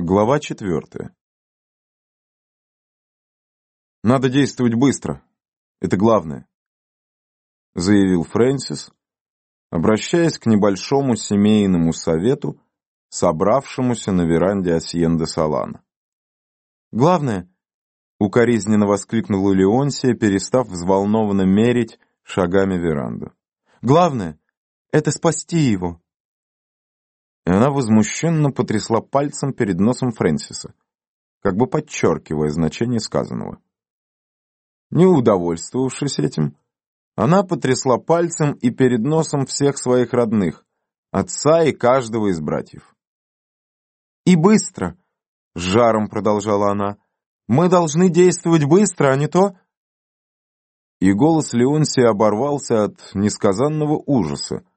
Глава четвертая. «Надо действовать быстро. Это главное», — заявил Фрэнсис, обращаясь к небольшому семейному совету, собравшемуся на веранде Асьенде Салана. «Главное», — укоризненно воскликнула Леонсия, перестав взволнованно мерить шагами веранду. «Главное — это спасти его» и она возмущенно потрясла пальцем перед носом Фрэнсиса, как бы подчеркивая значение сказанного. Не удовольствовавшись этим, она потрясла пальцем и перед носом всех своих родных, отца и каждого из братьев. «И быстро!» — с жаром продолжала она. «Мы должны действовать быстро, а не то...» И голос Леонсии оборвался от несказанного ужаса,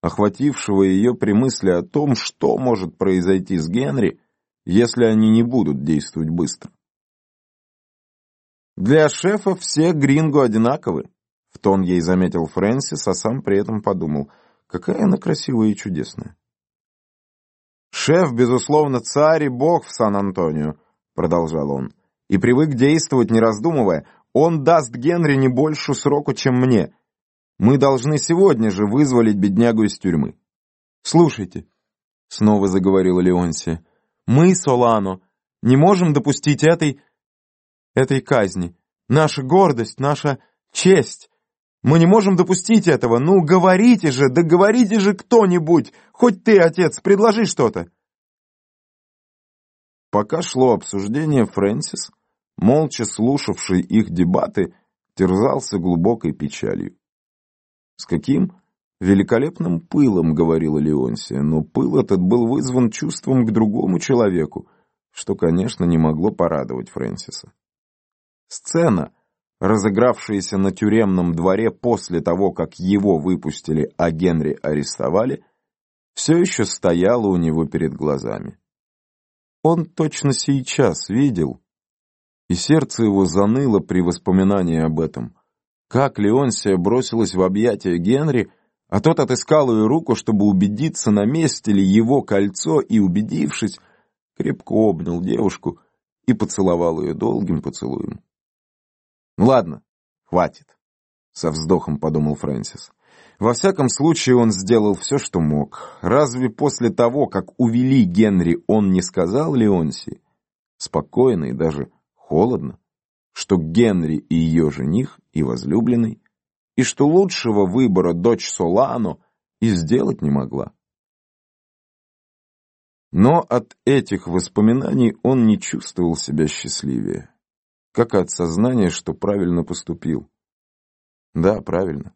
охватившего ее при мысли о том, что может произойти с Генри, если они не будут действовать быстро. «Для шефа все гринго одинаковы», — в тон ей заметил Фрэнсис, а сам при этом подумал, какая она красивая и чудесная. «Шеф, безусловно, царь и бог в Сан-Антонио», — продолжал он, — «и привык действовать, не раздумывая. Он даст Генри не больше сроку, чем мне, мы должны сегодня же вызволить беднягу из тюрьмы. Слушайте, снова заговорила Леонсия, мы, Солано, не можем допустить этой... этой казни. Наша гордость, наша честь. Мы не можем допустить этого. Ну, говорите же, да же кто-нибудь. Хоть ты, отец, предложи что-то. Пока шло обсуждение, Фрэнсис, молча слушавший их дебаты, терзался глубокой печалью. С каким великолепным пылом, говорила Леонсия, но пыл этот был вызван чувством к другому человеку, что, конечно, не могло порадовать Фрэнсиса. Сцена, разыгравшаяся на тюремном дворе после того, как его выпустили, а Генри арестовали, все еще стояла у него перед глазами. Он точно сейчас видел, и сердце его заныло при воспоминании об этом, как Леонсия бросилась в объятия Генри, а тот отыскал ее руку, чтобы убедиться, на месте ли его кольцо, и, убедившись, крепко обнял девушку и поцеловал ее долгим поцелуем. «Ладно, хватит», — со вздохом подумал Фрэнсис. Во всяком случае, он сделал все, что мог. Разве после того, как увели Генри, он не сказал Леонси? Спокойно и даже холодно что Генри и ее жених, и возлюбленный, и что лучшего выбора дочь Солано и сделать не могла. Но от этих воспоминаний он не чувствовал себя счастливее, как от сознания, что правильно поступил. Да, правильно.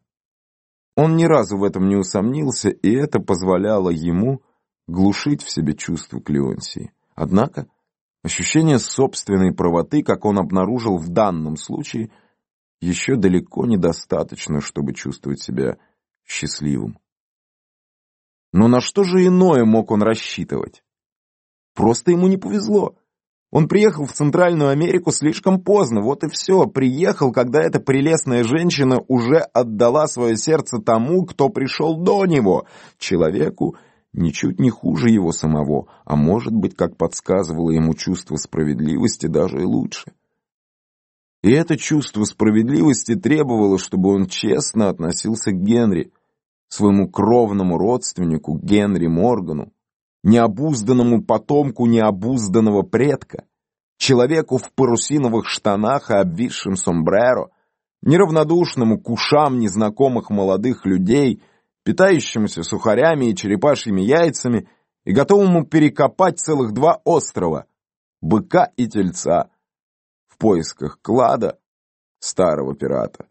Он ни разу в этом не усомнился, и это позволяло ему глушить в себе чувство к Леонсии. Однако Ощущение собственной правоты, как он обнаружил в данном случае, еще далеко недостаточно, чтобы чувствовать себя счастливым. Но на что же иное мог он рассчитывать? Просто ему не повезло. Он приехал в Центральную Америку слишком поздно, вот и все. Приехал, когда эта прелестная женщина уже отдала свое сердце тому, кто пришел до него, человеку, ничуть не хуже его самого, а может быть, как подсказывало ему чувство справедливости, даже и лучше. И это чувство справедливости требовало, чтобы он честно относился к Генри, своему кровному родственнику Генри Моргану, необузданному потомку необузданного предка, человеку в парусиновых штанах и обвисшем сомбреро, неравнодушному к ушам незнакомых молодых людей — питающемуся сухарями и черепашьими яйцами и готовому перекопать целых два острова — быка и тельца — поисках клада старого пирата.